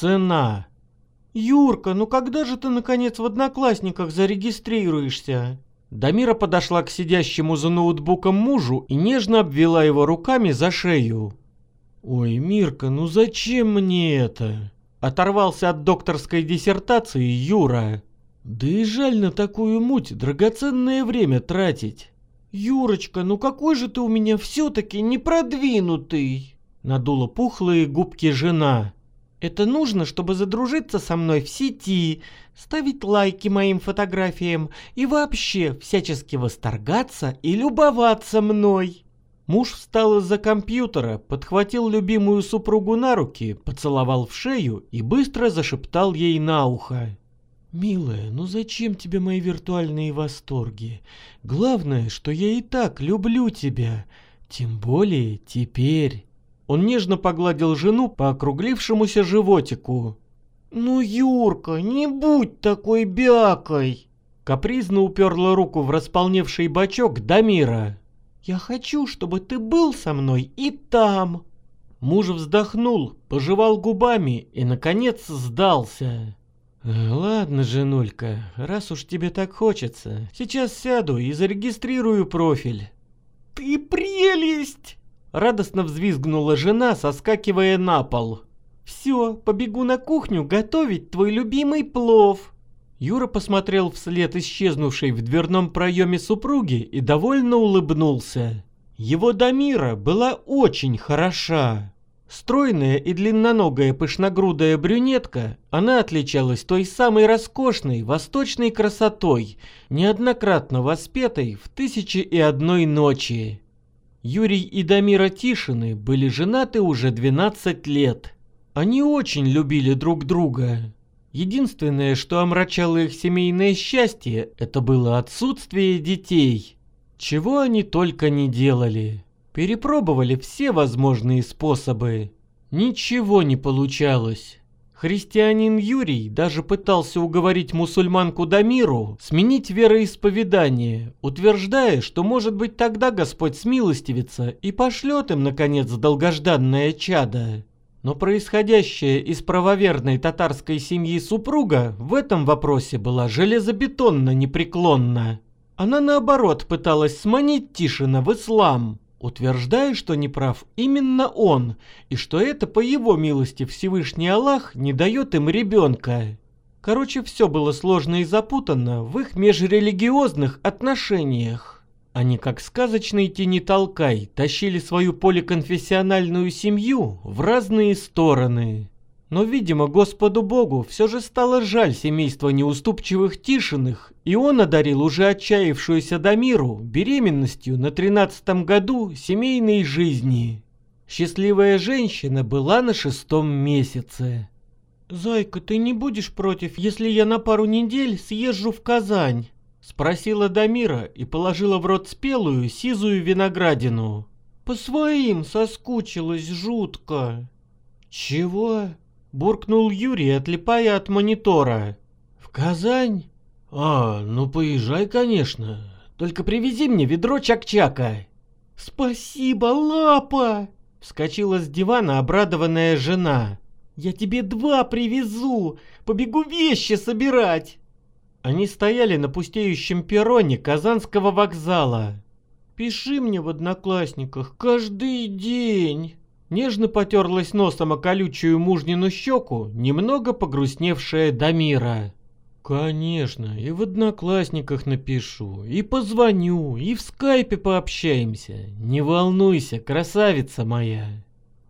цена. «Юрка, ну когда же ты наконец в Одноклассниках зарегистрируешься?» Дамира подошла к сидящему за ноутбуком мужу и нежно обвела его руками за шею. «Ой, Мирка, ну зачем мне это?» Оторвался от докторской диссертации Юра. «Да и жаль на такую муть драгоценное время тратить». «Юрочка, ну какой же ты у меня все-таки непродвинутый!» Надула пухлые губки жена. Это нужно, чтобы задружиться со мной в сети, ставить лайки моим фотографиям и вообще всячески восторгаться и любоваться мной. Муж встал из-за компьютера, подхватил любимую супругу на руки, поцеловал в шею и быстро зашептал ей на ухо. «Милая, ну зачем тебе мои виртуальные восторги? Главное, что я и так люблю тебя, тем более теперь». Он нежно погладил жену по округлившемуся животику. «Ну, Юрка, не будь такой бякой!» Капризно уперла руку в располневший бачок Дамира. «Я хочу, чтобы ты был со мной и там!» Муж вздохнул, пожевал губами и, наконец, сдался. «Э, «Ладно, женулька, раз уж тебе так хочется, сейчас сяду и зарегистрирую профиль». «Ты прелесть!» Радостно взвизгнула жена, соскакивая на пол. «Все, побегу на кухню готовить твой любимый плов». Юра посмотрел вслед исчезнувшей в дверном проеме супруги и довольно улыбнулся. Его Дамира была очень хороша. Стройная и длинноногая пышногрудая брюнетка, она отличалась той самой роскошной восточной красотой, неоднократно воспетой в «Тысячи и одной ночи». Юрий и Дамира Тишины были женаты уже 12 лет. Они очень любили друг друга. Единственное, что омрачало их семейное счастье, это было отсутствие детей. Чего они только не делали. Перепробовали все возможные способы. Ничего не получалось. Христианин Юрий даже пытался уговорить мусульманку Дамиру сменить вероисповедание, утверждая, что может быть тогда Господь смилостивится и пошлет им, наконец, долгожданное чадо. Но происходящее из правоверной татарской семьи супруга в этом вопросе была железобетонно непреклонна. Она наоборот пыталась сманить Тишина в ислам утверждая, что не прав именно он, и что это по его милости Всевышний Аллах не дает им ребенка. Короче, все было сложно и запутанно в их межрелигиозных отношениях. Они, как сказочный тени толкай, тащили свою поликонфессиональную семью в разные стороны. Но, видимо, Господу Богу все же стало жаль семейства неуступчивых Тишиных, и он одарил уже отчаявшуюся Дамиру беременностью на тринадцатом году семейной жизни. Счастливая женщина была на шестом месяце. «Зайка, ты не будешь против, если я на пару недель съезжу в Казань?» Спросила Дамира и положила в рот спелую сизую виноградину. «По своим соскучилась жутко». «Чего?» Буркнул Юрий, отлипая от монитора. «В Казань? А, ну поезжай, конечно. Только привези мне ведро чак-чака». «Спасибо, лапа!» — вскочила с дивана обрадованная жена. «Я тебе два привезу! Побегу вещи собирать!» Они стояли на пустеющем перроне Казанского вокзала. «Пиши мне в Одноклассниках каждый день!» Нежно потерлась носом о колючую мужнину щеку, немного погрустневшая Дамира. «Конечно, и в Одноклассниках напишу, и позвоню, и в скайпе пообщаемся. Не волнуйся, красавица моя».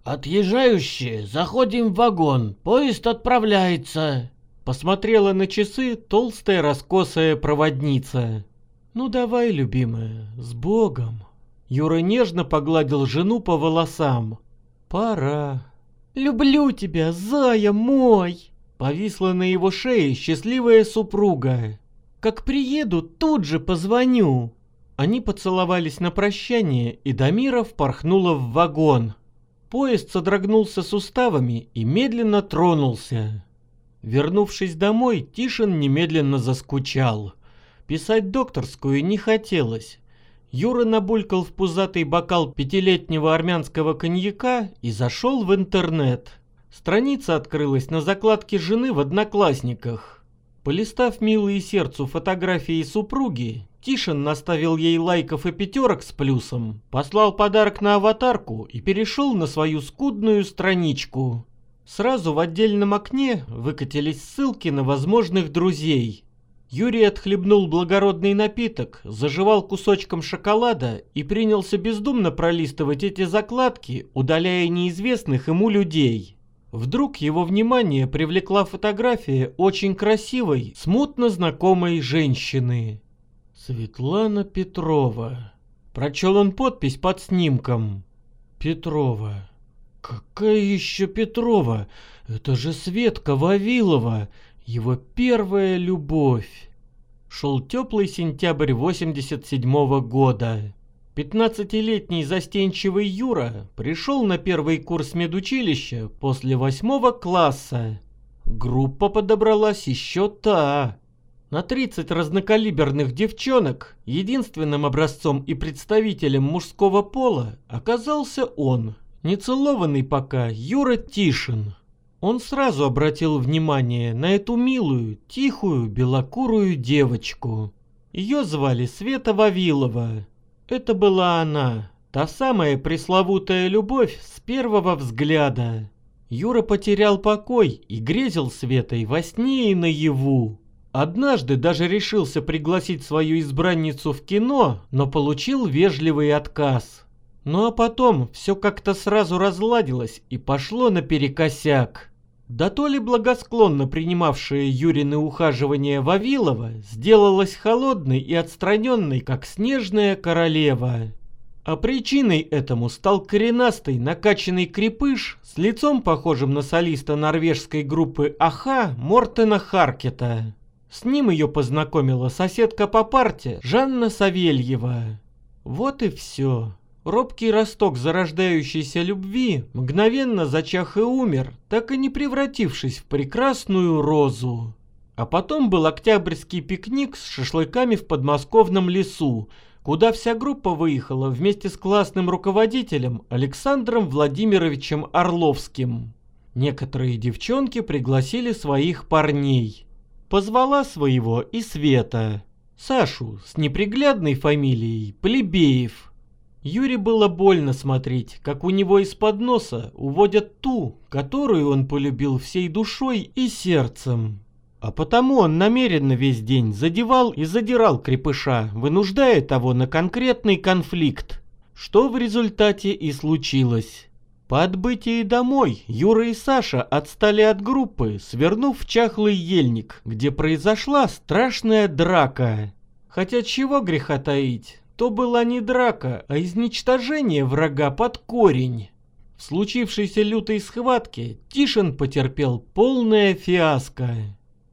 «Отъезжающие, заходим в вагон, поезд отправляется», Посмотрела на часы толстая раскосая проводница. «Ну давай, любимая, с Богом!» Юра нежно погладил жену по волосам. Пора. Люблю тебя, зая мой. Повисла на его шее счастливая супруга. Как приеду, тут же позвоню. Они поцеловались на прощание, и Дамиров порхнула в вагон. Поезд содрогнулся суставами и медленно тронулся. Вернувшись домой, Тишин немедленно заскучал. Писать докторскую не хотелось. Юра набулькал в пузатый бокал пятилетнего армянского коньяка и зашел в интернет. Страница открылась на закладке жены в Одноклассниках. Полистав милые сердцу фотографии супруги, Тишин наставил ей лайков и пятерок с плюсом, послал подарок на аватарку и перешел на свою скудную страничку. Сразу в отдельном окне выкатились ссылки на возможных друзей. Юрий отхлебнул благородный напиток, заживал кусочком шоколада и принялся бездумно пролистывать эти закладки, удаляя неизвестных ему людей. Вдруг его внимание привлекла фотография очень красивой, смутно знакомой женщины. Светлана Петрова. Прочел он подпись под снимком. Петрова. Какая еще Петрова? Это же Светка Вавилова, его первая любовь. Шел теплый сентябрь 87 -го года. Пятнадцатилетний застенчивый Юра пришел на первый курс медучилища после восьмого класса. Группа подобралась еще та. На 30 разнокалиберных девчонок единственным образцом и представителем мужского пола оказался он, нецелованный пока Юра Тишин. Он сразу обратил внимание на эту милую, тихую, белокурую девочку. Ее звали Света Вавилова. Это была она, та самая пресловутая любовь с первого взгляда. Юра потерял покой и грезил Светой во сне и наяву. Однажды даже решился пригласить свою избранницу в кино, но получил вежливый отказ. Ну а потом все как-то сразу разладилось и пошло наперекосяк. Да то ли благосклонно принимавшая Юрины ухаживания Вавилова сделалась холодной и отстраненной, как снежная королева. А причиной этому стал коренастый накачанный крепыш с лицом похожим на солиста норвежской группы Аха Мортена Харкета. С ним ее познакомила соседка по парте Жанна Савельева. Вот и все. Робкий росток зарождающейся любви мгновенно зачах и умер, так и не превратившись в прекрасную розу. А потом был октябрьский пикник с шашлыками в подмосковном лесу, куда вся группа выехала вместе с классным руководителем Александром Владимировичем Орловским. Некоторые девчонки пригласили своих парней. Позвала своего и Света, Сашу с неприглядной фамилией Плебеев – Юре было больно смотреть, как у него из-под носа уводят ту, которую он полюбил всей душой и сердцем. А потому он намеренно весь день задевал и задирал крепыша, вынуждая того на конкретный конфликт, что в результате и случилось. По отбытии домой Юра и Саша отстали от группы, свернув в чахлый ельник, где произошла страшная драка. Хотя чего греха таить, то была не драка, а изничтожение врага под корень. В случившейся лютой схватке Тишин потерпел полное фиаско.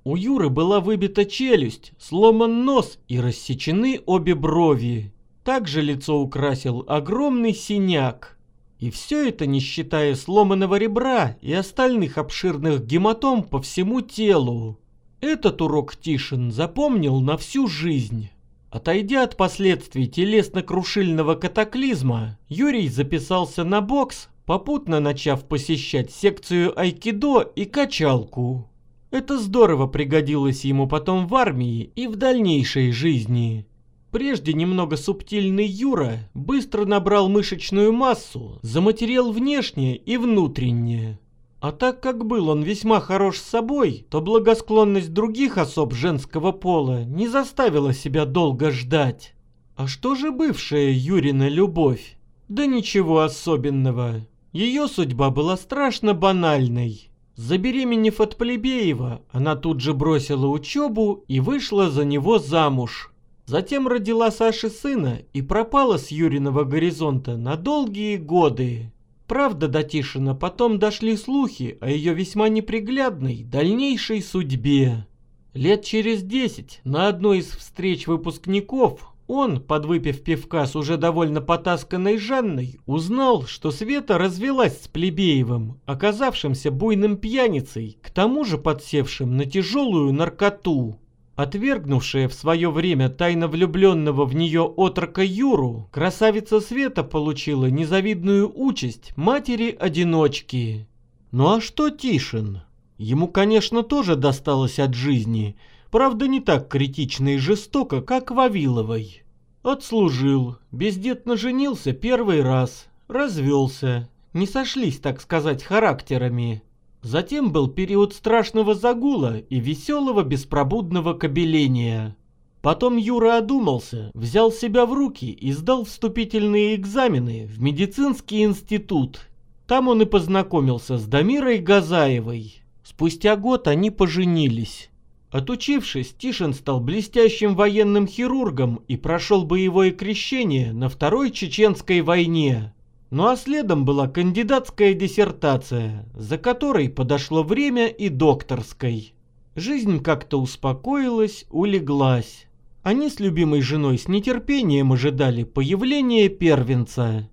У Юры была выбита челюсть, сломан нос и рассечены обе брови. Также лицо украсил огромный синяк. И все это не считая сломанного ребра и остальных обширных гематом по всему телу. Этот урок Тишин запомнил на всю жизнь. Отойдя от последствий телесно-крушильного катаклизма, Юрий записался на бокс, попутно начав посещать секцию айкидо и качалку. Это здорово пригодилось ему потом в армии и в дальнейшей жизни. Прежде немного субтильный Юра быстро набрал мышечную массу, заматерел внешне и внутренне. А так как был он весьма хорош с собой, то благосклонность других особ женского пола не заставила себя долго ждать. А что же бывшая Юрина любовь? Да ничего особенного. Ее судьба была страшно банальной. Забеременев от Плебеева, она тут же бросила учебу и вышла за него замуж. Затем родила Саше сына и пропала с Юриного горизонта на долгие годы. Правда, до Тишина потом дошли слухи о ее весьма неприглядной дальнейшей судьбе. Лет через десять на одной из встреч выпускников он, подвыпив пивка с уже довольно потасканной Жанной, узнал, что Света развелась с Плебеевым, оказавшимся буйным пьяницей, к тому же подсевшим на тяжелую наркоту. Отвергнувшая в свое время тайно влюбленного в нее отрока Юру, красавица Света получила незавидную участь матери-одиночки. Ну а что Тишин? Ему, конечно, тоже досталось от жизни, правда не так критично и жестоко, как Вавиловой. Отслужил, бездетно женился первый раз, развелся, не сошлись, так сказать, характерами. Затем был период страшного загула и веселого беспробудного кобеления. Потом Юра одумался, взял себя в руки и сдал вступительные экзамены в медицинский институт. Там он и познакомился с Дамирой Газаевой. Спустя год они поженились. Отучившись, Тишин стал блестящим военным хирургом и прошел боевое крещение на Второй Чеченской войне. Ну а следом была кандидатская диссертация, за которой подошло время и докторской. Жизнь как-то успокоилась, улеглась. Они с любимой женой с нетерпением ожидали появления первенца.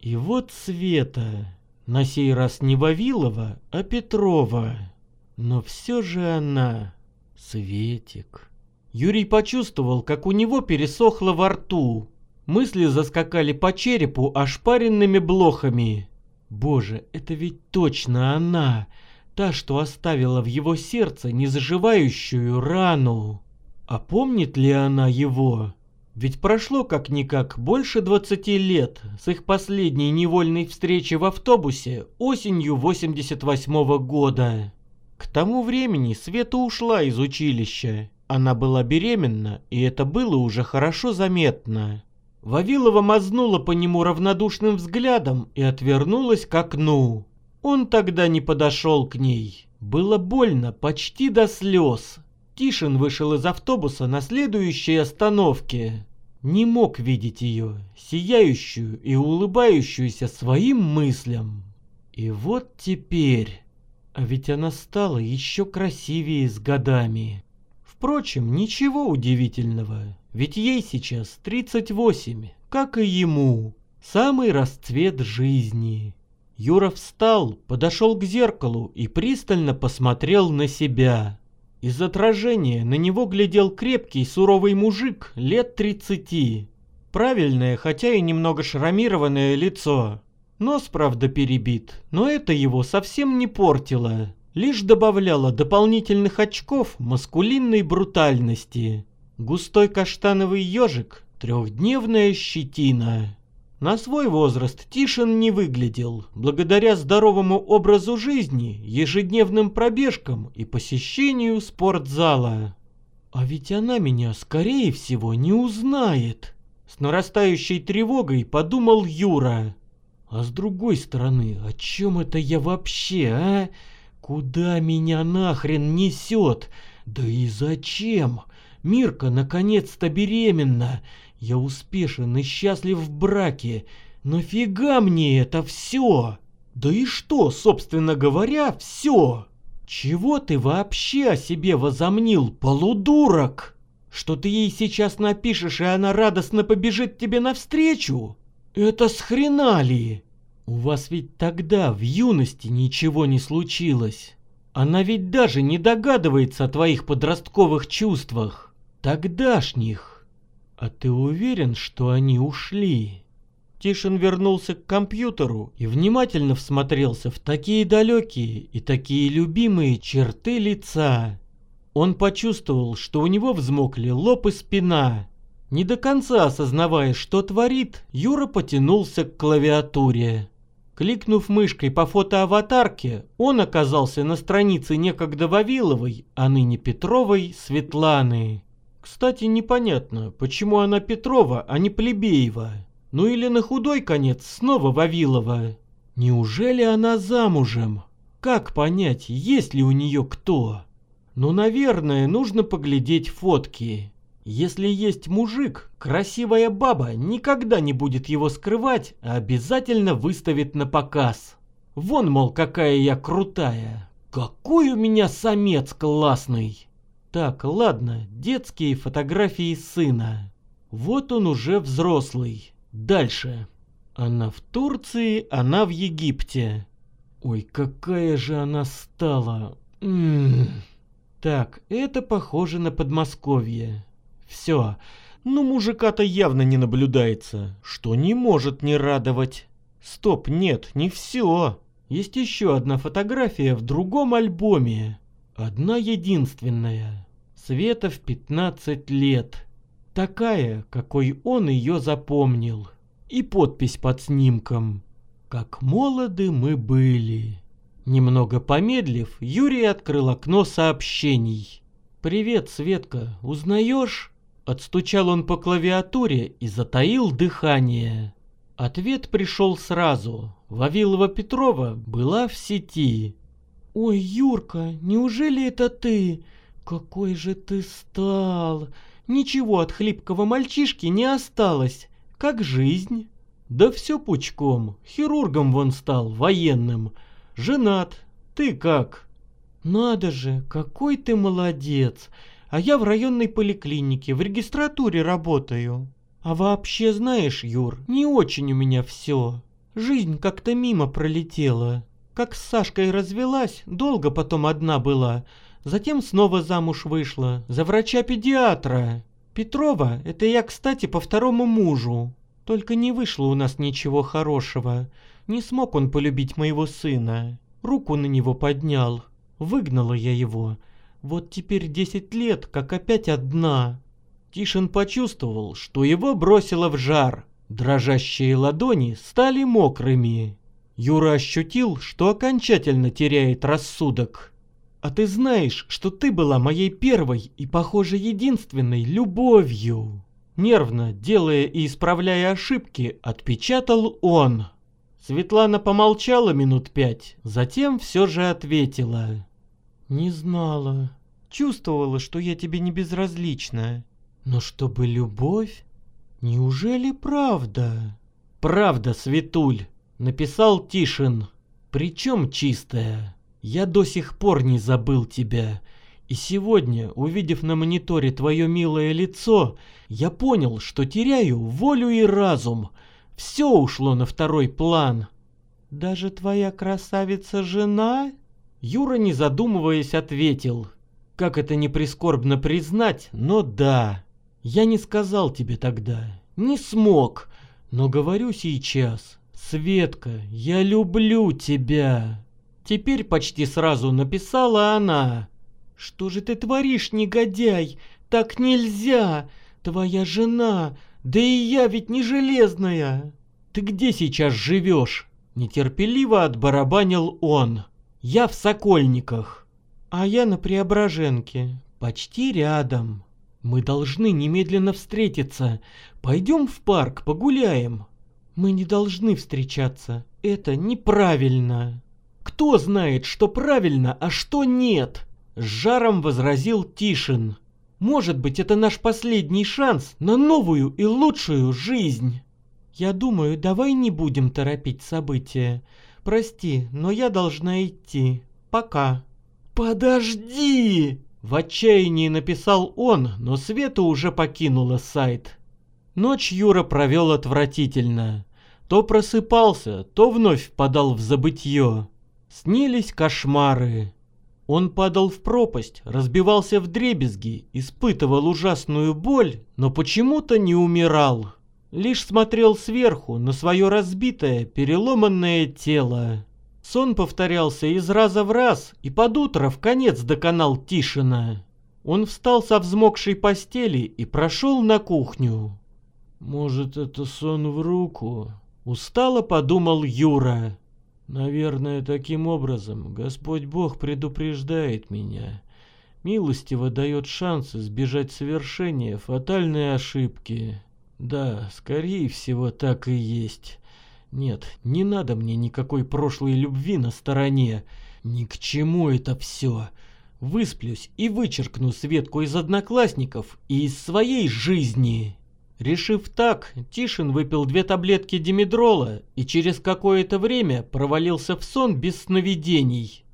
И вот Света, на сей раз не Вавилова, а Петрова. Но все же она, Светик. Юрий почувствовал, как у него пересохло во рту. Мысли заскакали по черепу ошпаренными блохами. Боже, это ведь точно она, та, что оставила в его сердце незаживающую рану. А помнит ли она его? Ведь прошло как-никак больше 20 лет с их последней невольной встречи в автобусе осенью 88 -го года. К тому времени Света ушла из училища. Она была беременна, и это было уже хорошо заметно. Вавилова мазнула по нему равнодушным взглядом и отвернулась к окну. Он тогда не подошел к ней. Было больно почти до слез. Тишин вышел из автобуса на следующей остановке. Не мог видеть ее, сияющую и улыбающуюся своим мыслям. И вот теперь... А ведь она стала еще красивее с годами. Впрочем, ничего удивительного. Ведь ей сейчас 38, как и ему. Самый расцвет жизни. Юра встал, подошел к зеркалу и пристально посмотрел на себя. Из отражения на него глядел крепкий суровый мужик лет 30. Правильное, хотя и немного шрамированное лицо. Нос, правда, перебит, но это его совсем не портило. Лишь добавляло дополнительных очков маскулинной брутальности. Густой каштановый ежик, трехдневная щетина. На свой возраст Тишин не выглядел, благодаря здоровому образу жизни, ежедневным пробежкам и посещению спортзала. А ведь она меня, скорее всего, не узнает. С нарастающей тревогой подумал Юра. А с другой стороны, о чем это я вообще, а? Куда меня нахрен несет? Да и зачем? Мирка наконец-то беременна. Я успешен и счастлив в браке. Нафига мне это все? Да и что, собственно говоря, все? Чего ты вообще о себе возомнил, полудурок? Что ты ей сейчас напишешь, и она радостно побежит тебе навстречу? Это с хрена ли? У вас ведь тогда, в юности, ничего не случилось. Она ведь даже не догадывается о твоих подростковых чувствах тогдашних. А ты уверен, что они ушли? Тишин вернулся к компьютеру и внимательно всмотрелся в такие далекие и такие любимые черты лица. Он почувствовал, что у него взмокли лоб и спина. Не до конца осознавая, что творит, Юра потянулся к клавиатуре. Кликнув мышкой по фотоаватарке, он оказался на странице некогда Вавиловой, а ныне Петровой Светланы. Кстати, непонятно, почему она Петрова, а не Плебеева. Ну или на худой конец снова Вавилова. Неужели она замужем? Как понять, есть ли у нее кто? Ну, наверное, нужно поглядеть фотки. Если есть мужик, красивая баба никогда не будет его скрывать, а обязательно выставит на показ. Вон, мол, какая я крутая. Какой у меня самец классный. Так, ладно, детские фотографии сына. Вот он уже взрослый. Дальше. Она в Турции, она в Египте. Ой, какая же она стала. М -м -м. Так, это похоже на Подмосковье. Все. Ну, мужика-то явно не наблюдается, что не может не радовать. Стоп, нет, не все. Есть еще одна фотография в другом альбоме. Одна единственная. Света в 15 лет. Такая, какой он ее запомнил. И подпись под снимком. Как молоды мы были. Немного помедлив, Юрий открыл окно сообщений. «Привет, Светка, узнаешь?» Отстучал он по клавиатуре и затаил дыхание. Ответ пришел сразу. Вавилова Петрова была в сети. «Ой, Юрка, неужели это ты? Какой же ты стал! Ничего от хлипкого мальчишки не осталось. Как жизнь?» «Да все пучком. Хирургом вон стал, военным. Женат. Ты как?» «Надо же, какой ты молодец! А я в районной поликлинике, в регистратуре работаю. А вообще, знаешь, Юр, не очень у меня все. Жизнь как-то мимо пролетела. Как с Сашкой развелась, долго потом одна была. Затем снова замуж вышла, за врача-педиатра. Петрова, это я, кстати, по второму мужу. Только не вышло у нас ничего хорошего. Не смог он полюбить моего сына. Руку на него поднял. Выгнала я его. Вот теперь десять лет, как опять одна. Тишин почувствовал, что его бросило в жар. Дрожащие ладони стали мокрыми. Юра ощутил, что окончательно теряет рассудок. «А ты знаешь, что ты была моей первой и, похоже, единственной любовью?» Нервно, делая и исправляя ошибки, отпечатал он. Светлана помолчала минут пять, затем все же ответила. «Не знала. Чувствовала, что я тебе не безразлична. Но чтобы любовь? Неужели правда?» «Правда, Светуль», — написал Тишин. «Причем чистая. Я до сих пор не забыл тебя. И сегодня, увидев на мониторе твое милое лицо, я понял, что теряю волю и разум. Все ушло на второй план. Даже твоя красавица-жена? Юра, не задумываясь, ответил. Как это не прискорбно признать, но да. Я не сказал тебе тогда, не смог, но говорю сейчас. Светка, я люблю тебя. Теперь почти сразу написала она. «Что же ты творишь, негодяй? Так нельзя! Твоя жена, да и я ведь не железная!» «Ты где сейчас живешь?» Нетерпеливо отбарабанил он. «Я в Сокольниках». «А я на Преображенке, почти рядом. Мы должны немедленно встретиться. Пойдем в парк, погуляем». «Мы не должны встречаться. Это неправильно». «Кто знает, что правильно, а что нет?» С жаром возразил Тишин. Может быть, это наш последний шанс на новую и лучшую жизнь. Я думаю, давай не будем торопить события. Прости, но я должна идти. Пока. Подожди! В отчаянии написал он, но Света уже покинула сайт. Ночь Юра провел отвратительно. То просыпался, то вновь впадал в забытье. Снились кошмары. Он падал в пропасть, разбивался в дребезги, испытывал ужасную боль, но почему-то не умирал. Лишь смотрел сверху на свое разбитое, переломанное тело. Сон повторялся из раза в раз, и под утро в конец доконал Тишина. Он встал со взмокшей постели и прошел на кухню. «Может, это сон в руку?» Устало подумал Юра. Наверное, таким образом Господь Бог предупреждает меня. Милостиво дает шанс избежать совершения фатальной ошибки. Да, скорее всего, так и есть. Нет, не надо мне никакой прошлой любви на стороне. Ни к чему это все. Высплюсь и вычеркну Светку из одноклассников и из своей жизни. Решив так, Тишин выпил две таблетки димедрола и через какое-то время провалился в сон без сновидений.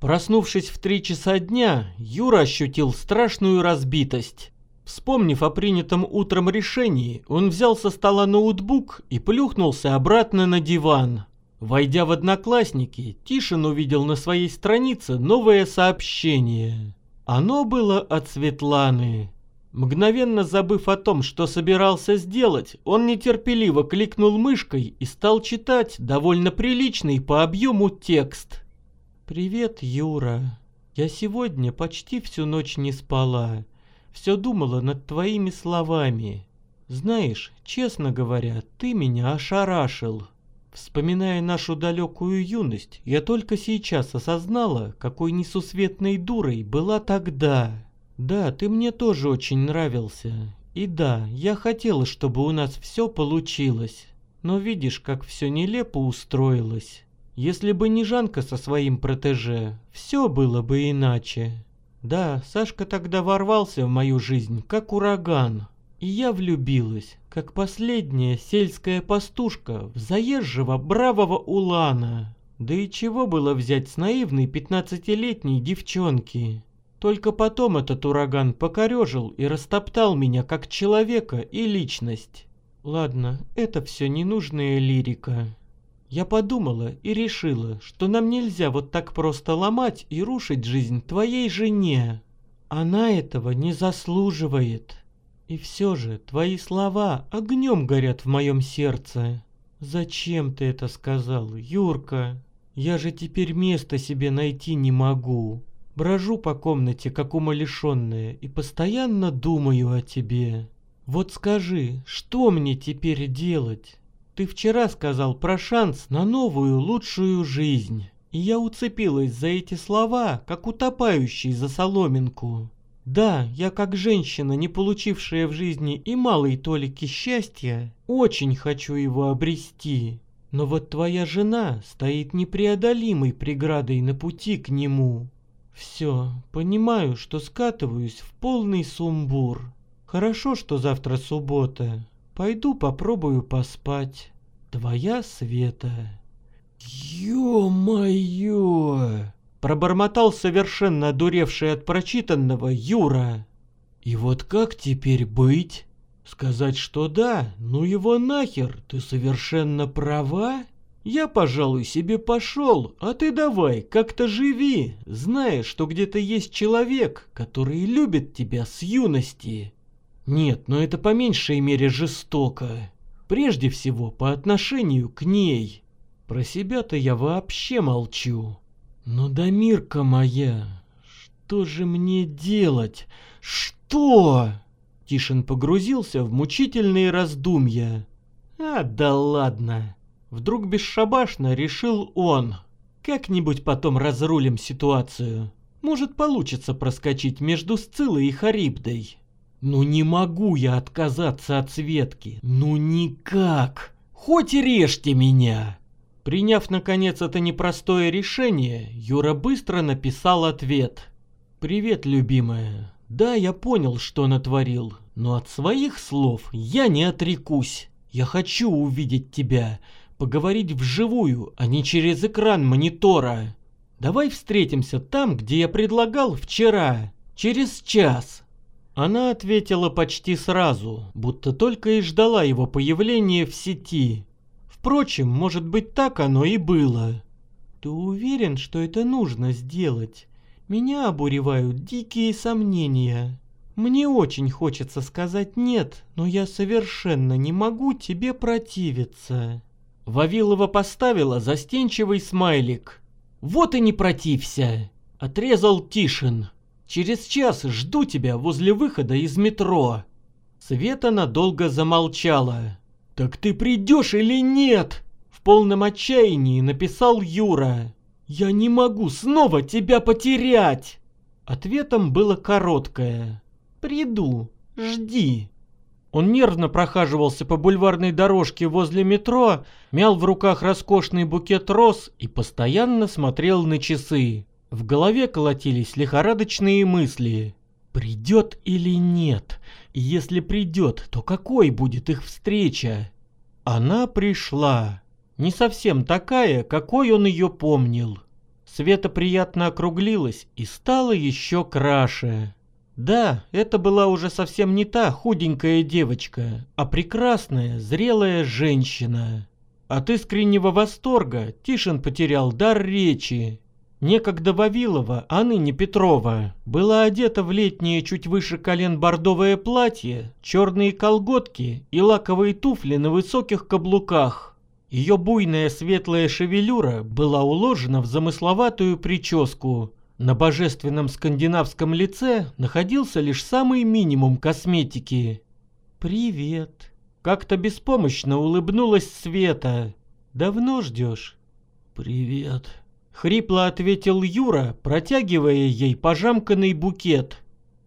Проснувшись в три часа дня, Юра ощутил страшную разбитость. Вспомнив о принятом утром решении, он взял со стола ноутбук и плюхнулся обратно на диван. Войдя в Одноклассники, Тишин увидел на своей странице новое сообщение. Оно было от Светланы. Мгновенно забыв о том, что собирался сделать, он нетерпеливо кликнул мышкой и стал читать довольно приличный по объему текст. «Привет, Юра. Я сегодня почти всю ночь не спала. Все думала над твоими словами. Знаешь, честно говоря, ты меня ошарашил. Вспоминая нашу далекую юность, я только сейчас осознала, какой несусветной дурой была тогда». Да, ты мне тоже очень нравился. И да, я хотела, чтобы у нас все получилось. Но видишь, как все нелепо устроилось. Если бы не Жанка со своим протеже, все было бы иначе. Да, Сашка тогда ворвался в мою жизнь, как ураган. И я влюбилась, как последняя сельская пастушка в заезжего бравого улана. Да и чего было взять с наивной пятнадцатилетней девчонки? Только потом этот ураган покорежил и растоптал меня как человека и личность. Ладно, это все ненужная лирика. Я подумала и решила, что нам нельзя вот так просто ломать и рушить жизнь твоей жене. Она этого не заслуживает. И все же твои слова огнем горят в моем сердце. Зачем ты это сказал, Юрка? Я же теперь места себе найти не могу. Брожу по комнате, как умалишенная, и постоянно думаю о тебе. Вот скажи, что мне теперь делать? Ты вчера сказал про шанс на новую, лучшую жизнь. И я уцепилась за эти слова, как утопающий за соломинку. Да, я как женщина, не получившая в жизни и малой толики счастья, очень хочу его обрести. Но вот твоя жена стоит непреодолимой преградой на пути к нему. Все, понимаю, что скатываюсь в полный сумбур. Хорошо, что завтра суббота. Пойду попробую поспать. Твоя Света. Ё-моё! Пробормотал совершенно одуревший от прочитанного Юра. И вот как теперь быть? Сказать, что да, ну его нахер, ты совершенно права? Я, пожалуй, себе пошел, а ты давай, как-то живи, зная, что где-то есть человек, который любит тебя с юности. Нет, но это по меньшей мере жестоко. Прежде всего, по отношению к ней. Про себя-то я вообще молчу. Но, Дамирка моя, что же мне делать? Что? Тишин погрузился в мучительные раздумья. А, да ладно. Вдруг бесшабашно решил он. Как-нибудь потом разрулим ситуацию. Может получится проскочить между Сцилой и Харибдой. Ну не могу я отказаться от Светки. Ну никак. Хоть режьте меня. Приняв наконец это непростое решение, Юра быстро написал ответ. «Привет, любимая. Да, я понял, что натворил, но от своих слов я не отрекусь. Я хочу увидеть тебя, поговорить вживую, а не через экран монитора. Давай встретимся там, где я предлагал вчера, через час. Она ответила почти сразу, будто только и ждала его появления в сети. Впрочем, может быть так оно и было. Ты уверен, что это нужно сделать? Меня обуревают дикие сомнения. Мне очень хочется сказать «нет», но я совершенно не могу тебе противиться. Вавилова поставила застенчивый смайлик. «Вот и не протився!» — отрезал Тишин. «Через час жду тебя возле выхода из метро». Света надолго замолчала. «Так ты придешь или нет?» В полном отчаянии написал Юра. «Я не могу снова тебя потерять!» Ответом было короткое. «Приду, жди». Он нервно прохаживался по бульварной дорожке возле метро, мял в руках роскошный букет роз и постоянно смотрел на часы. В голове колотились лихорадочные мысли. Придет или нет? И если придет, то какой будет их встреча? Она пришла. Не совсем такая, какой он ее помнил. Света приятно округлилась и стала еще краше. Да, это была уже совсем не та худенькая девочка, а прекрасная, зрелая женщина. От искреннего восторга Тишин потерял дар речи. Некогда Вавилова, а ныне Петрова, была одета в летнее чуть выше колен бордовое платье, черные колготки и лаковые туфли на высоких каблуках. Ее буйная светлая шевелюра была уложена в замысловатую прическу. На божественном скандинавском лице находился лишь самый минимум косметики. «Привет!» Как-то беспомощно улыбнулась Света. «Давно ждешь?» «Привет!» Хрипло ответил Юра, протягивая ей пожамканный букет.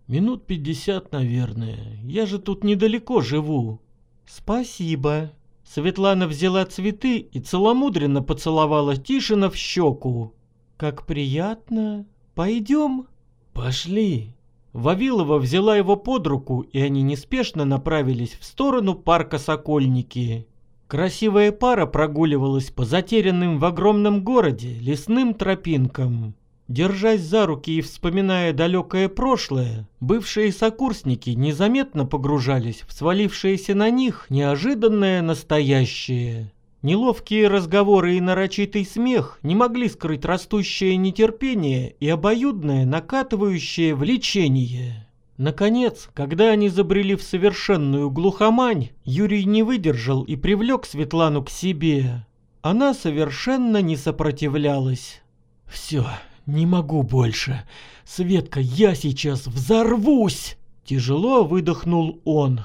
«Минут пятьдесят, наверное. Я же тут недалеко живу». «Спасибо». Светлана взяла цветы и целомудренно поцеловала Тишина в щеку. «Как приятно. Пойдем?» «Пошли». Вавилова взяла его под руку, и они неспешно направились в сторону парка Сокольники. Красивая пара прогуливалась по затерянным в огромном городе лесным тропинкам. Держась за руки и вспоминая далекое прошлое, бывшие сокурсники незаметно погружались в свалившееся на них неожиданное настоящее. Неловкие разговоры и нарочитый смех не могли скрыть растущее нетерпение и обоюдное накатывающее влечение. Наконец, когда они забрели в совершенную глухомань, Юрий не выдержал и привлек Светлану к себе. Она совершенно не сопротивлялась. «Все, не могу больше. Светка, я сейчас взорвусь!» Тяжело выдохнул он.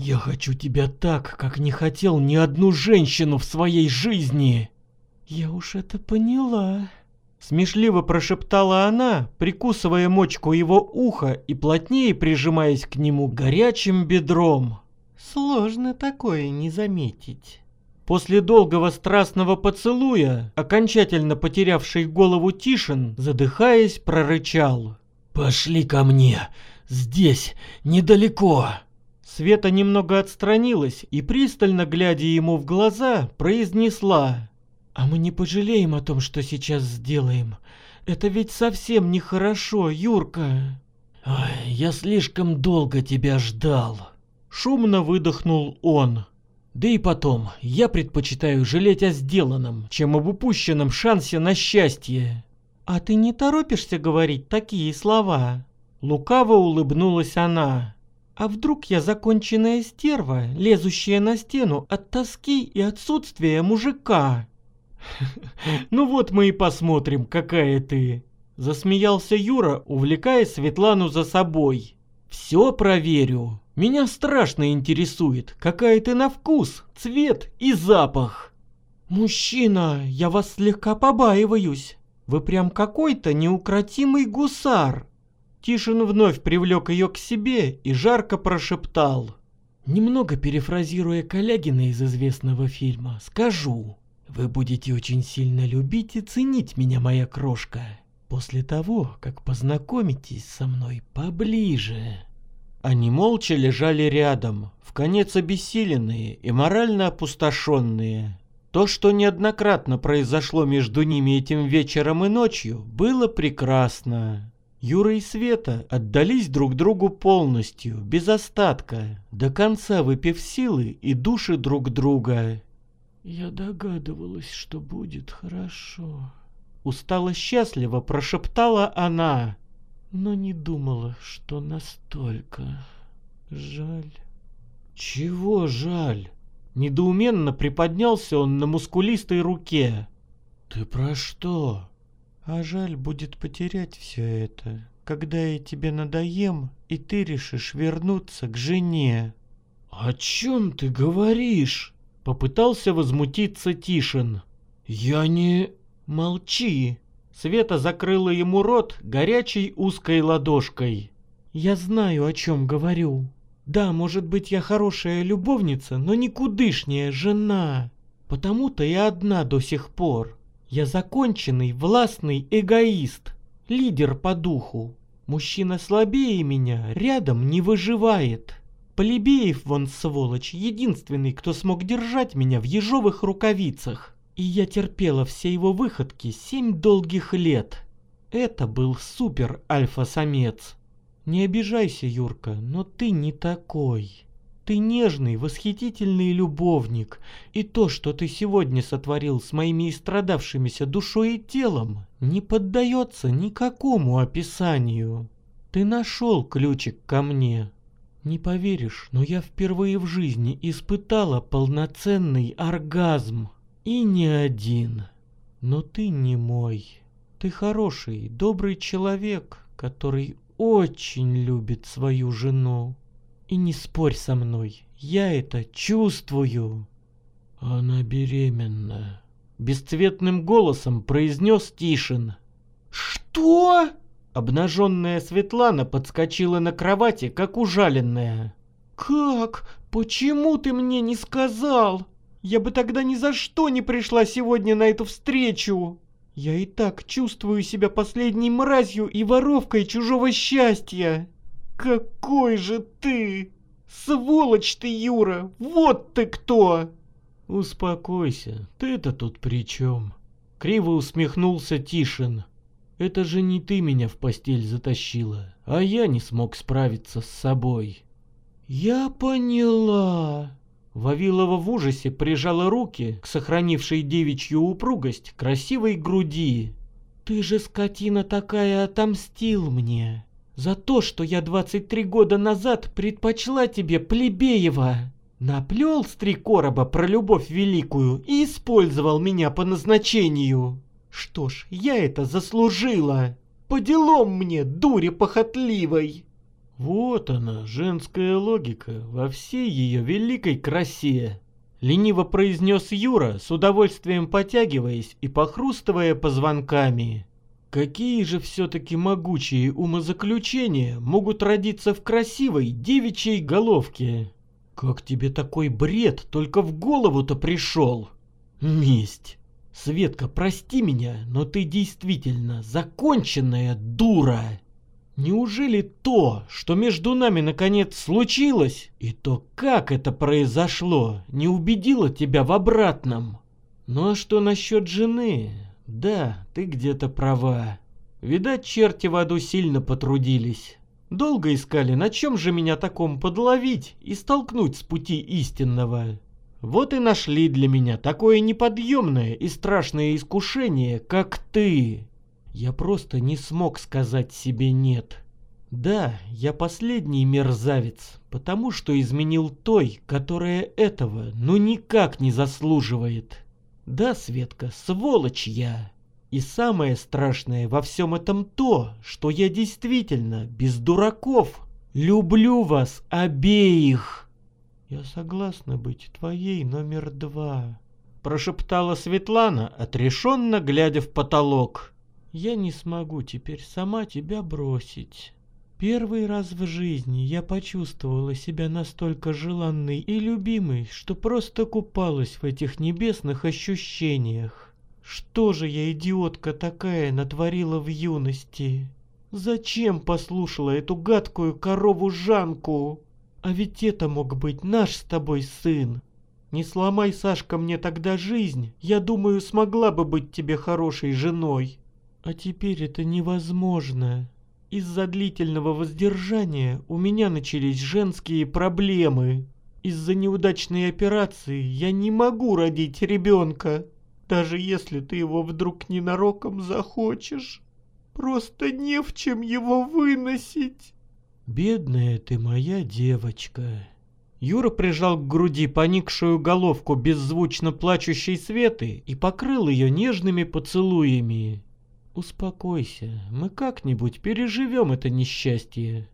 «Я хочу тебя так, как не хотел ни одну женщину в своей жизни!» «Я уж это поняла», Смешливо прошептала она, прикусывая мочку его уха и плотнее прижимаясь к нему горячим бедром. «Сложно такое не заметить». После долгого страстного поцелуя, окончательно потерявший голову Тишин, задыхаясь, прорычал. «Пошли ко мне! Здесь, недалеко!» Света немного отстранилась и, пристально глядя ему в глаза, произнесла. А мы не пожалеем о том, что сейчас сделаем. Это ведь совсем нехорошо, Юрка. Ой, я слишком долго тебя ждал. Шумно выдохнул он. Да и потом, я предпочитаю жалеть о сделанном, чем об упущенном шансе на счастье. А ты не торопишься говорить такие слова? Лукаво улыбнулась она. А вдруг я законченная стерва, лезущая на стену от тоски и отсутствия мужика? Ну вот мы и посмотрим, какая ты. Засмеялся Юра, увлекая Светлану за собой. Все проверю. Меня страшно интересует, какая ты на вкус, цвет и запах. Мужчина, я вас слегка побаиваюсь. Вы прям какой-то неукротимый гусар. Тишин вновь привлек ее к себе и жарко прошептал. Немного перефразируя Калягина из известного фильма, скажу. Вы будете очень сильно любить и ценить меня, моя крошка, после того, как познакомитесь со мной поближе. Они молча лежали рядом, в конец обессиленные и морально опустошенные. То, что неоднократно произошло между ними этим вечером и ночью, было прекрасно. Юра и Света отдались друг другу полностью, без остатка, до конца выпив силы и души друг друга. Я догадывалась, что будет хорошо. Устало счастливо прошептала она. Но не думала, что настолько. Жаль. Чего жаль? Недоуменно приподнялся он на мускулистой руке. Ты про что? А жаль будет потерять все это, когда я тебе надоем, и ты решишь вернуться к жене. О чем ты говоришь? Попытался возмутиться Тишин. «Я не...» «Молчи!» Света закрыла ему рот горячей узкой ладошкой. «Я знаю, о чем говорю. Да, может быть, я хорошая любовница, но никудышняя жена. Потому-то и одна до сих пор. Я законченный, властный эгоист, лидер по духу. Мужчина слабее меня рядом не выживает. Полебеев вон сволочь, единственный, кто смог держать меня в ежовых рукавицах. И я терпела все его выходки семь долгих лет. Это был супер альфа-самец. Не обижайся, Юрка, но ты не такой. Ты нежный, восхитительный любовник, и то, что ты сегодня сотворил с моими истрадавшимися душой и телом, не поддается никакому описанию. Ты нашел ключик ко мне. Не поверишь, но я впервые в жизни испытала полноценный оргазм. И не один. Но ты не мой. Ты хороший, добрый человек, который очень любит свою жену. И не спорь со мной, я это чувствую. Она беременна. Бесцветным голосом произнес Тишин. Что? Обнаженная Светлана подскочила на кровати, как ужаленная. «Как? Почему ты мне не сказал? Я бы тогда ни за что не пришла сегодня на эту встречу. Я и так чувствую себя последней мразью и воровкой чужого счастья. Какой же ты! Сволочь ты, Юра! Вот ты кто!» «Успокойся, ты-то тут при чем?» Криво усмехнулся Тишин. Это же не ты меня в постель затащила, а я не смог справиться с собой. Я поняла. Вавилова в ужасе прижала руки к сохранившей девичью упругость красивой груди. Ты же, скотина такая, отомстил мне. За то, что я 23 года назад предпочла тебе плебеева. Наплел с три короба про любовь великую и использовал меня по назначению. Что ж, я это заслужила. По делам мне, дуре похотливой. Вот она, женская логика, во всей ее великой красе. Лениво произнес Юра, с удовольствием потягиваясь и похрустывая позвонками. Какие же все-таки могучие умозаключения могут родиться в красивой девичьей головке? Как тебе такой бред только в голову-то пришел? Месть. Светка, прости меня, но ты действительно законченная дура. Неужели то, что между нами наконец случилось, и то, как это произошло, не убедило тебя в обратном? Ну а что насчет жены? Да, ты где-то права. Видать, черти в аду сильно потрудились. Долго искали, на чем же меня таком подловить и столкнуть с пути истинного. Вот и нашли для меня такое неподъемное и страшное искушение, как ты. Я просто не смог сказать себе «нет». Да, я последний мерзавец, потому что изменил той, которая этого ну никак не заслуживает. Да, Светка, сволочь я. И самое страшное во всем этом то, что я действительно, без дураков, люблю вас обеих. «Я согласна быть твоей номер два», — прошептала Светлана, отрешенно глядя в потолок. «Я не смогу теперь сама тебя бросить». Первый раз в жизни я почувствовала себя настолько желанной и любимой, что просто купалась в этих небесных ощущениях. Что же я, идиотка такая, натворила в юности? Зачем послушала эту гадкую корову Жанку? А ведь это мог быть наш с тобой сын. Не сломай, Сашка, мне тогда жизнь. Я думаю, смогла бы быть тебе хорошей женой. А теперь это невозможно. Из-за длительного воздержания у меня начались женские проблемы. Из-за неудачной операции я не могу родить ребенка. Даже если ты его вдруг ненароком захочешь. Просто не в чем его выносить. «Бедная ты моя девочка!» Юра прижал к груди поникшую головку беззвучно плачущей Светы и покрыл ее нежными поцелуями. «Успокойся, мы как-нибудь переживем это несчастье».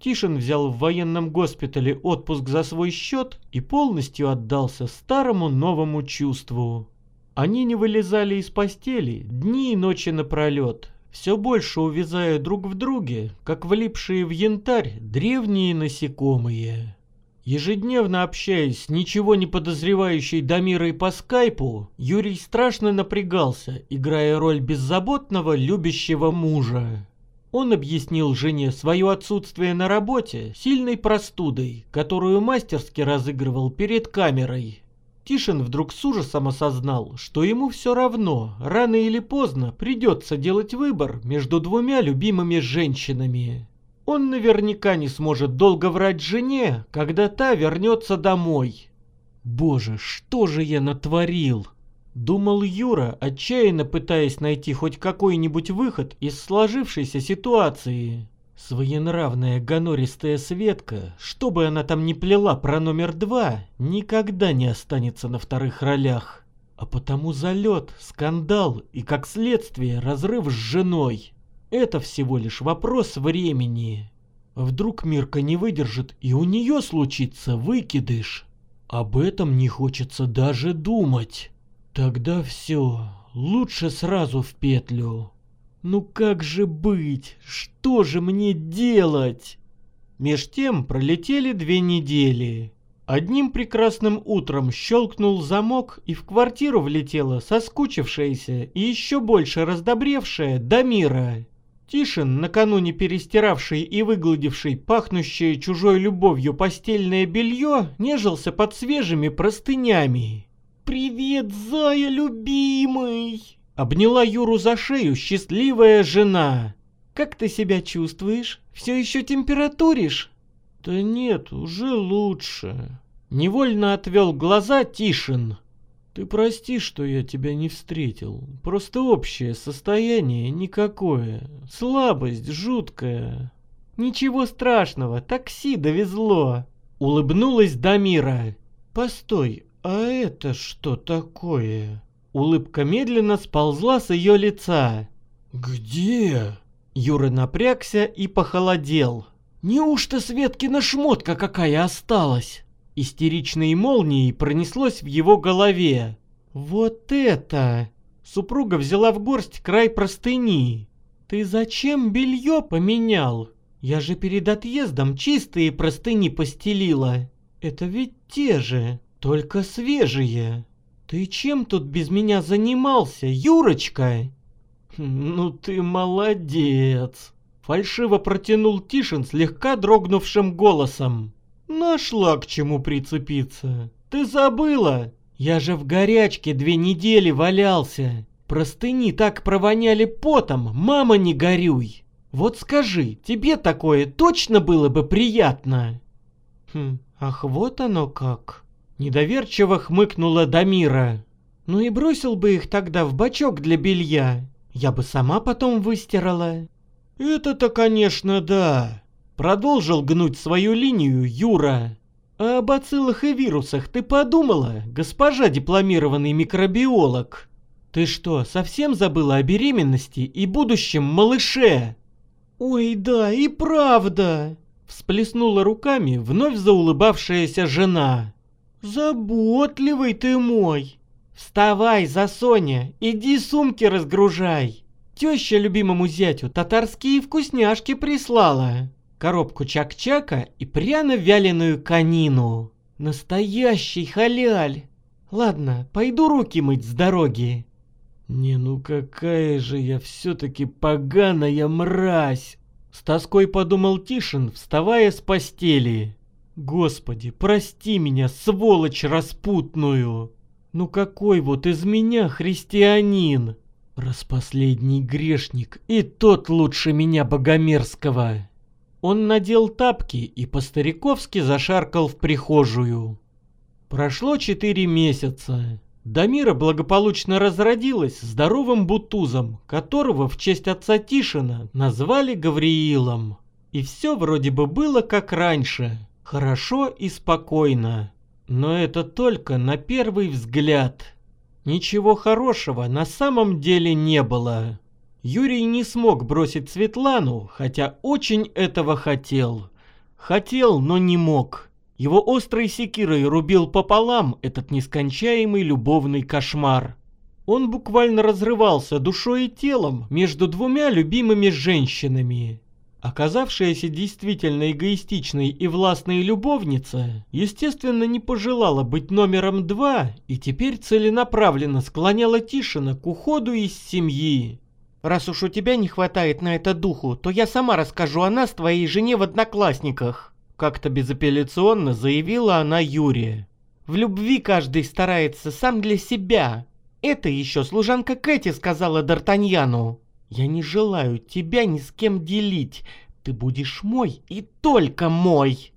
Тишин взял в военном госпитале отпуск за свой счет и полностью отдался старому новому чувству. Они не вылезали из постели дни и ночи напролет, все больше увязая друг в друге, как влипшие в янтарь древние насекомые. Ежедневно общаясь с ничего не подозревающей Дамирой по скайпу, Юрий страшно напрягался, играя роль беззаботного, любящего мужа. Он объяснил жене свое отсутствие на работе сильной простудой, которую мастерски разыгрывал перед камерой. Тишин вдруг с ужасом осознал, что ему все равно, рано или поздно придется делать выбор между двумя любимыми женщинами. Он наверняка не сможет долго врать жене, когда та вернется домой. Боже, что же я натворил? Думал Юра, отчаянно пытаясь найти хоть какой-нибудь выход из сложившейся ситуации. Своенравная гонористая Светка, что бы она там ни плела про номер два, никогда не останется на вторых ролях. А потому залет, скандал и, как следствие, разрыв с женой. Это всего лишь вопрос времени. Вдруг Мирка не выдержит, и у нее случится выкидыш. Об этом не хочется даже думать. Тогда все, лучше сразу в петлю. Ну как же быть? Что же мне делать? Меж тем пролетели две недели. Одним прекрасным утром щелкнул замок, и в квартиру влетела соскучившаяся и еще больше раздобревшая Дамира. Тишин, накануне перестиравший и выгладивший пахнущее чужой любовью постельное белье, нежился под свежими простынями. «Привет, зая любимый!» Обняла Юру за шею счастливая жена. «Как ты себя чувствуешь? Все еще температуришь?» «Да нет, уже лучше». Невольно отвел глаза Тишин. «Ты прости, что я тебя не встретил. Просто общее состояние никакое. Слабость жуткая». «Ничего страшного, такси довезло», — улыбнулась Дамира. «Постой, «А это что такое?» Улыбка медленно сползла с ее лица. «Где?» Юра напрягся и похолодел. «Неужто Светкина шмотка какая осталась?» Истеричной молнией пронеслось в его голове. «Вот это!» Супруга взяла в горсть край простыни. «Ты зачем белье поменял? Я же перед отъездом чистые простыни постелила. Это ведь те же!» Только свежие. Ты чем тут без меня занимался, Юрочка? Ну ты молодец. Фальшиво протянул Тишин слегка дрогнувшим голосом. Нашла к чему прицепиться. Ты забыла? Я же в горячке две недели валялся. Простыни так провоняли потом, мама не горюй. Вот скажи, тебе такое точно было бы приятно? Хм, ах вот оно как. Недоверчиво хмыкнула Дамира. Ну и бросил бы их тогда в бачок для белья. Я бы сама потом выстирала. Это-то, конечно, да. Продолжил гнуть свою линию Юра. А о бациллах и вирусах ты подумала, госпожа дипломированный микробиолог? Ты что, совсем забыла о беременности и будущем малыше? Ой, да, и правда. Всплеснула руками вновь заулыбавшаяся жена. «Заботливый ты мой!» «Вставай, Засоня, иди сумки разгружай!» Теща любимому зятю татарские вкусняшки прислала. Коробку чак-чака и пряно-вяленую конину. Настоящий халяль. Ладно, пойду руки мыть с дороги. Не, ну какая же я все-таки поганая мразь! С тоской подумал Тишин, вставая с постели. Господи, прости меня, сволочь распутную! Ну какой вот из меня христианин? Распоследний грешник, и тот лучше меня богомерзкого. Он надел тапки и по-стариковски зашаркал в прихожую. Прошло четыре месяца. Дамира благополучно разродилась здоровым бутузом, которого в честь отца Тишина назвали Гавриилом. И все вроде бы было как раньше. Хорошо и спокойно. Но это только на первый взгляд. Ничего хорошего на самом деле не было. Юрий не смог бросить Светлану, хотя очень этого хотел. Хотел, но не мог. Его острой секирой рубил пополам этот нескончаемый любовный кошмар. Он буквально разрывался душой и телом между двумя любимыми женщинами. Оказавшаяся действительно эгоистичной и властной любовница, естественно, не пожелала быть номером два и теперь целенаправленно склоняла Тишина к уходу из семьи. «Раз уж у тебя не хватает на это духу, то я сама расскажу о нас твоей жене в Одноклассниках», как-то безапелляционно заявила она Юрия. «В любви каждый старается сам для себя. Это еще служанка Кэти сказала Д'Артаньяну». Я не желаю тебя ни с кем делить. Ты будешь мой и только мой.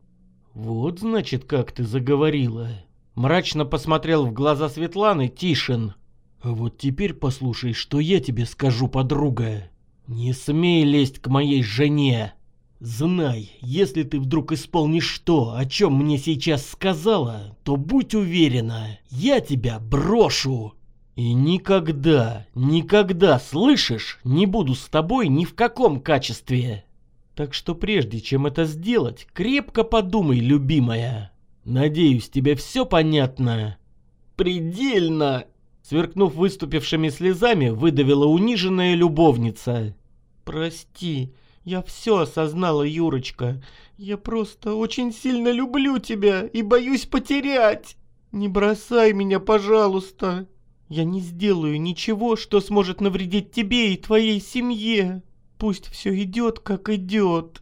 Вот значит, как ты заговорила. Мрачно посмотрел в глаза Светланы Тишин. А вот теперь послушай, что я тебе скажу, подруга. Не смей лезть к моей жене. Знай, если ты вдруг исполнишь то, о чем мне сейчас сказала, то будь уверена, я тебя брошу. И никогда, никогда, слышишь, не буду с тобой ни в каком качестве. Так что прежде чем это сделать, крепко подумай, любимая. Надеюсь, тебе все понятно. Предельно! Сверкнув выступившими слезами, выдавила униженная любовница. Прости, я все осознала, Юрочка. Я просто очень сильно люблю тебя и боюсь потерять. Не бросай меня, пожалуйста. Я не сделаю ничего, что сможет навредить тебе и твоей семье. Пусть все идет, как идет.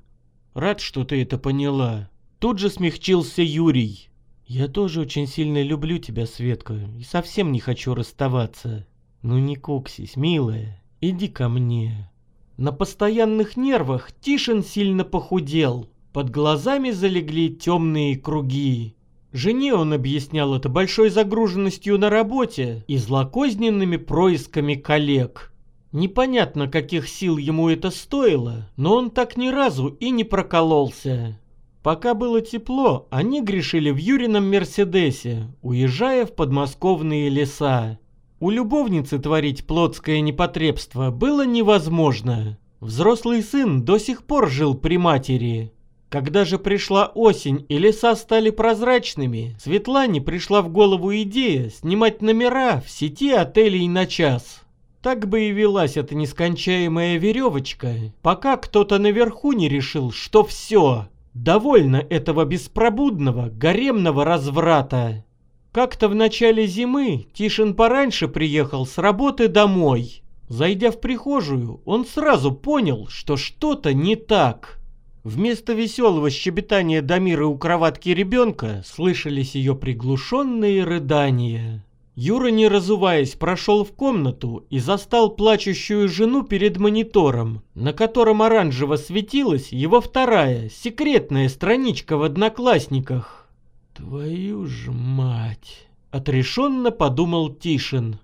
Рад, что ты это поняла. Тут же смягчился Юрий. Я тоже очень сильно люблю тебя, Светка, и совсем не хочу расставаться. Ну не куксись, милая, иди ко мне. На постоянных нервах Тишин сильно похудел. Под глазами залегли темные круги. Жене он объяснял это большой загруженностью на работе и злокозненными происками коллег. Непонятно, каких сил ему это стоило, но он так ни разу и не прокололся. Пока было тепло, они грешили в Юрином Мерседесе, уезжая в подмосковные леса. У любовницы творить плотское непотребство было невозможно. Взрослый сын до сих пор жил при матери. Когда же пришла осень и леса стали прозрачными, Светлане пришла в голову идея снимать номера в сети отелей на час. Так бы и велась эта нескончаемая веревочка, пока кто-то наверху не решил, что все, довольно этого беспробудного гаремного разврата. Как-то в начале зимы Тишин пораньше приехал с работы домой. Зайдя в прихожую, он сразу понял, что что-то не так. Вместо веселого щебетания Дамиры у кроватки ребенка слышались ее приглушенные рыдания. Юра, не разуваясь, прошел в комнату и застал плачущую жену перед монитором, на котором оранжево светилась его вторая, секретная страничка в Одноклассниках. «Твою ж мать!» — отрешенно подумал Тишин.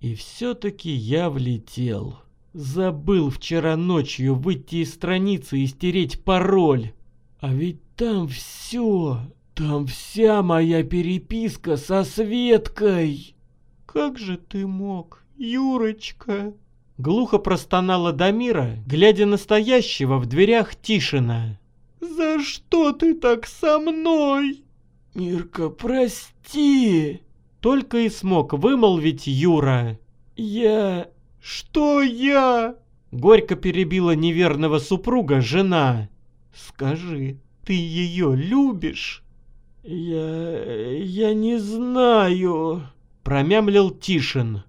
«И все-таки я влетел. Забыл вчера ночью выйти из страницы и стереть пароль. А ведь там все, там вся моя переписка со Светкой!» «Как же ты мог, Юрочка?» Глухо простонала Дамира, глядя настоящего в дверях Тишина. «За что ты так со мной?» «Мирка, прости!» Только и смог вымолвить Юра. «Я...» «Что я?» Горько перебила неверного супруга жена. «Скажи, ты ее любишь?» «Я... я не знаю...» Промямлил Тишин.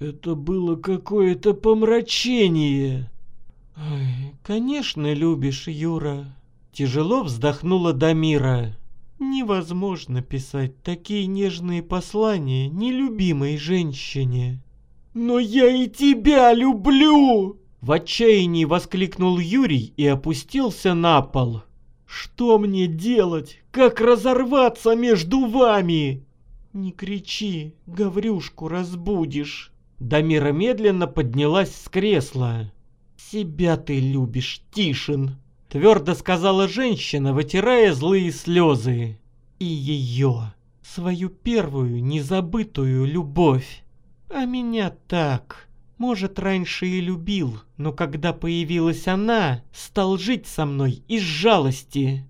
«Это было какое-то помрачение». «Ой, конечно любишь, Юра». Тяжело вздохнула Дамира. Невозможно писать такие нежные послания нелюбимой женщине. «Но я и тебя люблю!» В отчаянии воскликнул Юрий и опустился на пол. «Что мне делать? Как разорваться между вами?» «Не кричи, Гаврюшку разбудишь». Дамира медленно поднялась с кресла. «Себя ты любишь, Тишин!» Твердо сказала женщина, вытирая злые слезы. И ее, свою первую незабытую любовь. А меня так. Может, раньше и любил, но когда появилась она, стал жить со мной из жалости.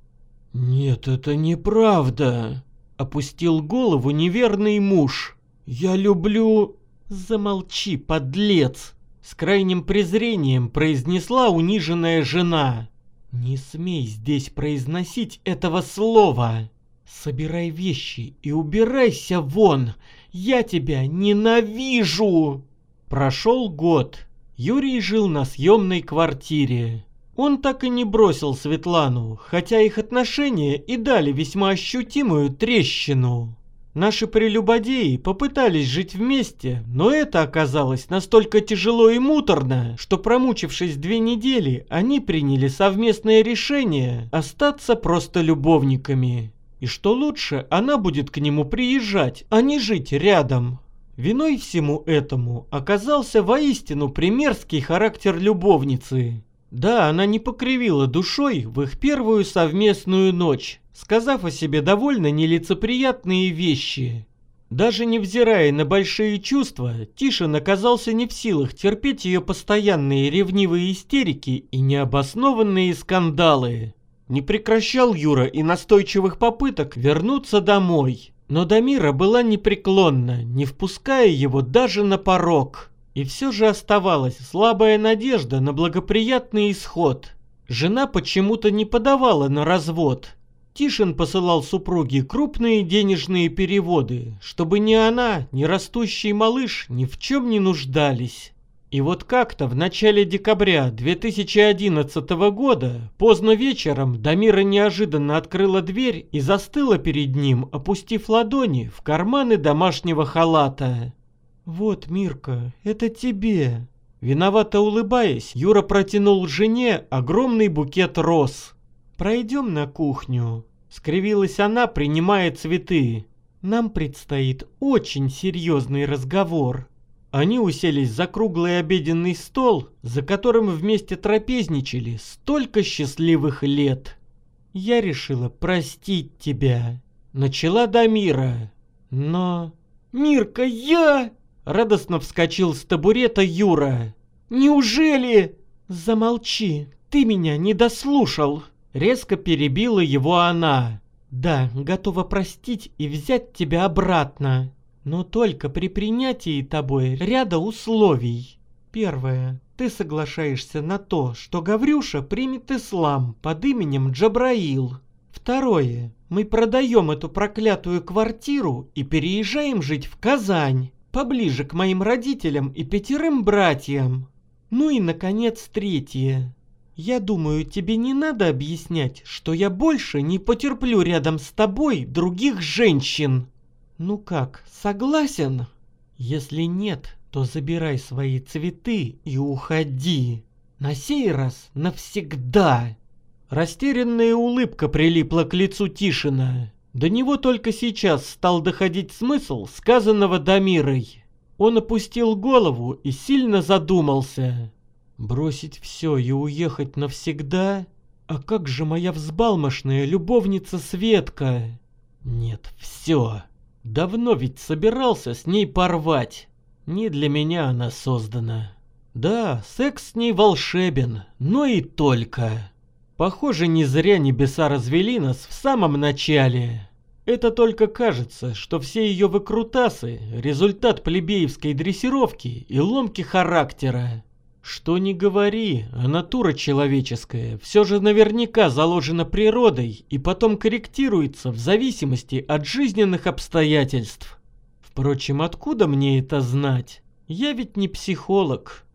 «Нет, это неправда», — опустил голову неверный муж. «Я люблю...» «Замолчи, подлец!» С крайним презрением произнесла униженная жена. «Не смей здесь произносить этого слова! Собирай вещи и убирайся вон! Я тебя ненавижу!» Прошел год. Юрий жил на съемной квартире. Он так и не бросил Светлану, хотя их отношения и дали весьма ощутимую трещину. Наши прелюбодеи попытались жить вместе, но это оказалось настолько тяжело и муторно, что промучившись две недели, они приняли совместное решение остаться просто любовниками. И что лучше, она будет к нему приезжать, а не жить рядом. Виной всему этому оказался воистину примерский характер любовницы. Да, она не покривила душой в их первую совместную ночь, сказав о себе довольно нелицеприятные вещи. Даже невзирая на большие чувства, Тишин оказался не в силах терпеть ее постоянные ревнивые истерики и необоснованные скандалы. Не прекращал Юра и настойчивых попыток вернуться домой. Но Дамира была непреклонна, не впуская его даже на порог. И все же оставалась слабая надежда на благоприятный исход. Жена почему-то не подавала на развод. Тишин посылал супруге крупные денежные переводы, чтобы ни она, ни растущий малыш ни в чем не нуждались. И вот как-то в начале декабря 2011 года, поздно вечером, Дамира неожиданно открыла дверь и застыла перед ним, опустив ладони в карманы домашнего халата. «Вот, Мирка, это тебе». Виновато улыбаясь, Юра протянул жене огромный букет роз. «Пройдем на кухню», — скривилась она, принимая цветы. «Нам предстоит очень серьезный разговор». Они уселись за круглый обеденный стол, за которым вместе трапезничали столько счастливых лет. «Я решила простить тебя», — начала Дамира. «Но...» «Мирка, я...» — радостно вскочил с табурета Юра. «Неужели...» «Замолчи, ты меня не дослушал!» Резко перебила его она. «Да, готова простить и взять тебя обратно но только при принятии тобой ряда условий. Первое. Ты соглашаешься на то, что Гаврюша примет ислам под именем Джабраил. Второе. Мы продаем эту проклятую квартиру и переезжаем жить в Казань, поближе к моим родителям и пятерым братьям. Ну и, наконец, третье. Я думаю, тебе не надо объяснять, что я больше не потерплю рядом с тобой других женщин. Ну как, согласен? Если нет, то забирай свои цветы и уходи. На сей раз навсегда. Растерянная улыбка прилипла к лицу Тишина. До него только сейчас стал доходить смысл сказанного Дамирой. Он опустил голову и сильно задумался. Бросить все и уехать навсегда? А как же моя взбалмошная любовница Светка? Нет, все. Давно ведь собирался с ней порвать. Не для меня она создана. Да, секс с ней волшебен, но и только. Похоже, не зря небеса развели нас в самом начале. Это только кажется, что все ее выкрутасы – результат плебеевской дрессировки и ломки характера. Что ни говори, а натура человеческая все же наверняка заложена природой и потом корректируется в зависимости от жизненных обстоятельств. Впрочем, откуда мне это знать? Я ведь не психолог.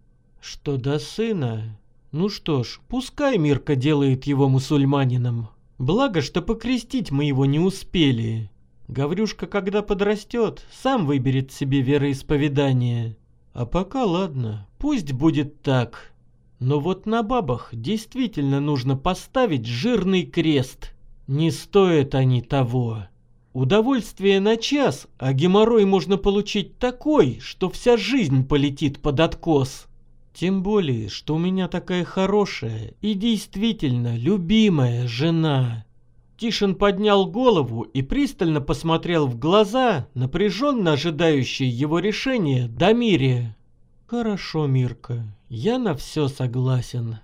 Что до сына? Ну что ж, пускай Мирка делает его мусульманином. Благо, что покрестить мы его не успели. Гаврюшка, когда подрастет, сам выберет себе вероисповедание. А пока ладно, пусть будет так. Но вот на бабах действительно нужно поставить жирный крест. Не стоят они того. Удовольствие на час, а геморрой можно получить такой, что вся жизнь полетит под откос. Тем более, что у меня такая хорошая и действительно любимая жена. Тишин поднял голову и пристально посмотрел в глаза, напряженно ожидающие его решения Дамире. «Хорошо, Мирка, я на все согласен».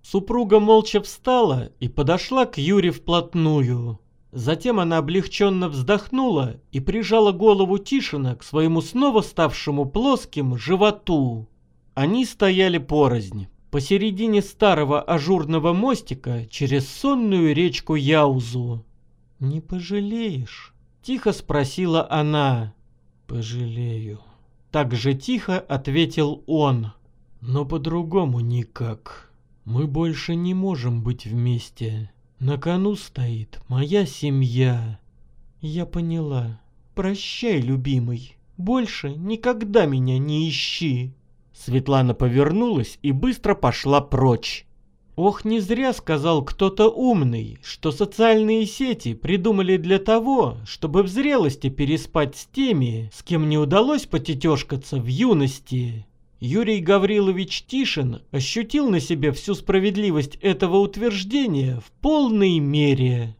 Супруга молча встала и подошла к Юре вплотную. Затем она облегченно вздохнула и прижала голову Тишина к своему снова ставшему плоским животу. Они стояли порознь посередине старого ажурного мостика через сонную речку Яузу. «Не пожалеешь?» — тихо спросила она. «Пожалею». Так же тихо ответил он. «Но по-другому никак. Мы больше не можем быть вместе. На кону стоит моя семья». «Я поняла. Прощай, любимый, больше никогда меня не ищи. Светлана повернулась и быстро пошла прочь. Ох, не зря сказал кто-то умный, что социальные сети придумали для того, чтобы в зрелости переспать с теми, с кем не удалось потетешкаться в юности. Юрий Гаврилович Тишин ощутил на себе всю справедливость этого утверждения в полной мере.